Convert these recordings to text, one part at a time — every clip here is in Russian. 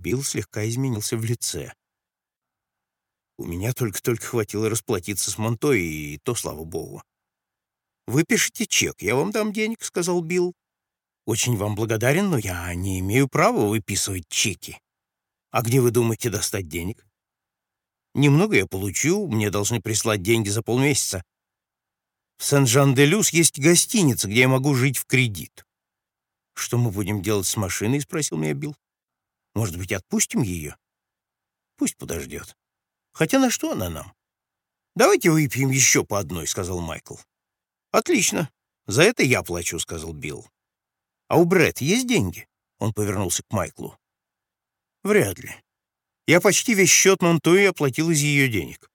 Билл слегка изменился в лице. У меня только-только хватило расплатиться с Монтой, и то, слава богу. «Выпишите чек, я вам дам денег», — сказал Билл. «Очень вам благодарен, но я не имею права выписывать чеки. А где вы думаете достать денег?» «Немного я получу, мне должны прислать деньги за полмесяца. В Сен-Жан-де-Люс есть гостиница, где я могу жить в кредит». «Что мы будем делать с машиной?» — спросил меня Билл. «Может быть, отпустим ее?» «Пусть подождет». Хотя на что она нам? Давайте выпьем еще по одной, сказал Майкл. Отлично. За это я плачу, сказал Билл. А у Брэд есть деньги? Он повернулся к Майклу. Вряд ли. Я почти весь счет Монтуи оплатил из ее денег.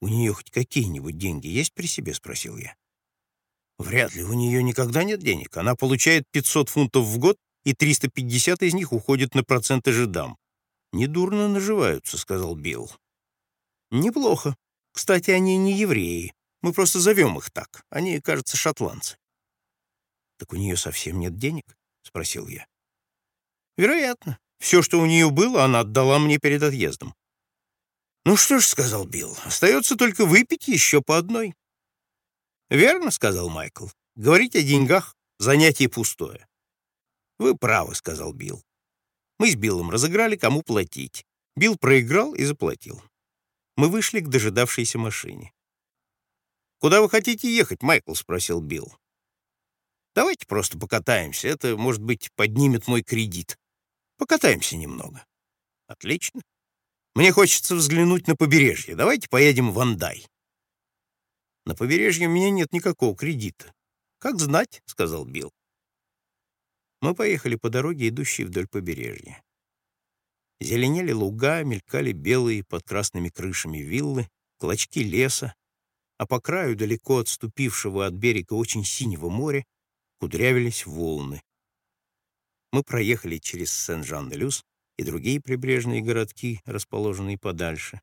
У нее хоть какие-нибудь деньги есть при себе? спросил я. Вряд ли, у нее никогда нет денег. Она получает 500 фунтов в год, и 350 из них уходят на проценты жидам. «Недурно наживаются», — сказал Билл. «Неплохо. Кстати, они не евреи. Мы просто зовем их так. Они, кажется, шотландцы». «Так у нее совсем нет денег?» — спросил я. «Вероятно. Все, что у нее было, она отдала мне перед отъездом». «Ну что ж», — сказал Билл, — «остается только выпить еще по одной». «Верно», — сказал Майкл. «Говорить о деньгах — занятие пустое». «Вы правы», — сказал Билл. Мы с Биллом разыграли, кому платить. Билл проиграл и заплатил. Мы вышли к дожидавшейся машине. «Куда вы хотите ехать, Майкл?» — спросил Билл. «Давайте просто покатаемся. Это, может быть, поднимет мой кредит. Покатаемся немного». «Отлично. Мне хочется взглянуть на побережье. Давайте поедем в Андай». «На побережье у меня нет никакого кредита». «Как знать», — сказал Билл. Мы поехали по дороге, идущей вдоль побережья. Зеленели луга, мелькали белые под красными крышами виллы, клочки леса, а по краю, далеко отступившего от берега очень синего моря, кудрявились волны. Мы проехали через Сен-Жан-де-Люс и другие прибрежные городки, расположенные подальше.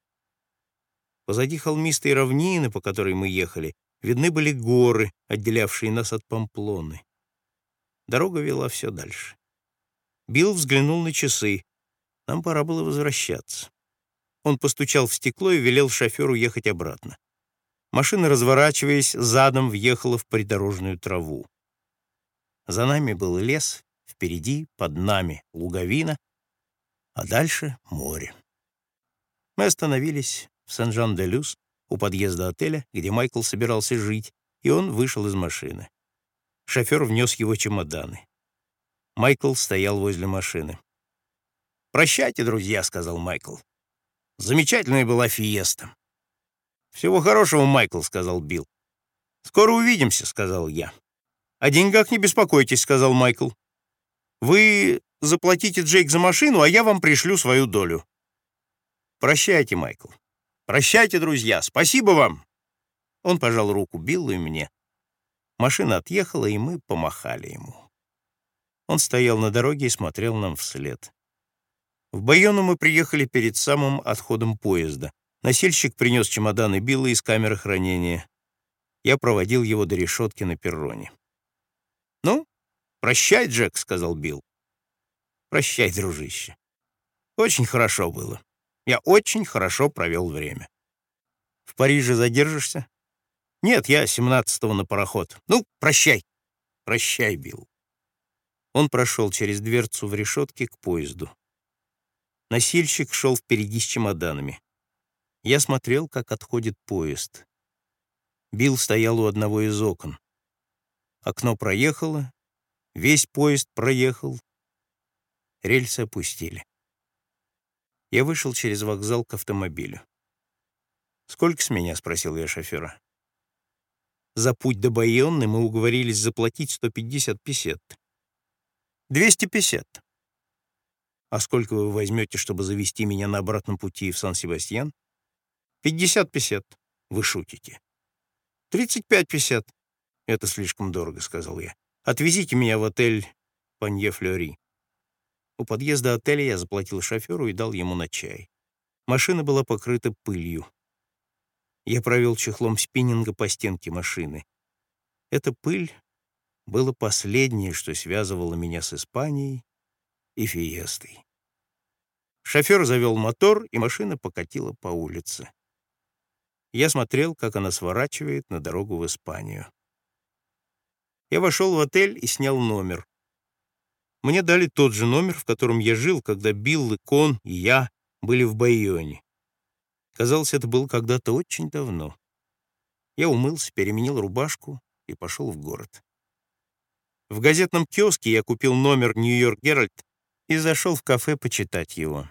Позади холмистой равнины, по которой мы ехали, видны были горы, отделявшие нас от Памплоны. Дорога вела все дальше. Билл взглянул на часы. Нам пора было возвращаться. Он постучал в стекло и велел шоферу ехать обратно. Машина, разворачиваясь, задом въехала в придорожную траву. За нами был лес, впереди, под нами, луговина, а дальше — море. Мы остановились в Сен-Жан-де-Люс у подъезда отеля, где Майкл собирался жить, и он вышел из машины. Шофер внес его чемоданы. Майкл стоял возле машины. «Прощайте, друзья», — сказал Майкл. «Замечательная была фиеста». «Всего хорошего, Майкл», — сказал Билл. «Скоро увидимся», — сказал я. «О деньгах не беспокойтесь», — сказал Майкл. «Вы заплатите Джейк за машину, а я вам пришлю свою долю». «Прощайте, Майкл. Прощайте, друзья. Спасибо вам». Он пожал руку Биллу и мне. Машина отъехала, и мы помахали ему. Он стоял на дороге и смотрел нам вслед. В Байону мы приехали перед самым отходом поезда. Носильщик принес чемоданы Билла из камеры хранения. Я проводил его до решетки на перроне. «Ну, прощай, Джек», — сказал Билл. «Прощай, дружище. Очень хорошо было. Я очень хорошо провел время. В Париже задержишься?» «Нет, я семнадцатого на пароход. Ну, прощай». «Прощай, Билл». Он прошел через дверцу в решетке к поезду. Носильщик шел впереди с чемоданами. Я смотрел, как отходит поезд. Билл стоял у одного из окон. Окно проехало, весь поезд проехал, рельсы опустили. Я вышел через вокзал к автомобилю. «Сколько с меня?» — спросил я шофера. За путь до Байонны мы уговорились заплатить 150 песет. 250. А сколько вы возьмете, чтобы завести меня на обратном пути в Сан-Себастьян? 50-50. Вы шутите. 35-50. Это слишком дорого, сказал я. Отвезите меня в отель Панье-Флёри. У подъезда отеля я заплатил шоферу и дал ему на чай. Машина была покрыта пылью. Я провел чехлом спиннинга по стенке машины. Эта пыль было последнее, что связывало меня с Испанией и фиестой. Шофер завел мотор, и машина покатила по улице. Я смотрел, как она сворачивает на дорогу в Испанию. Я вошел в отель и снял номер. Мне дали тот же номер, в котором я жил, когда Билл и Кон и я были в Байоне. Казалось, это было когда-то очень давно. Я умылся, переменил рубашку и пошел в город. В газетном киоске я купил номер «Нью-Йорк Геральт» и зашел в кафе почитать его.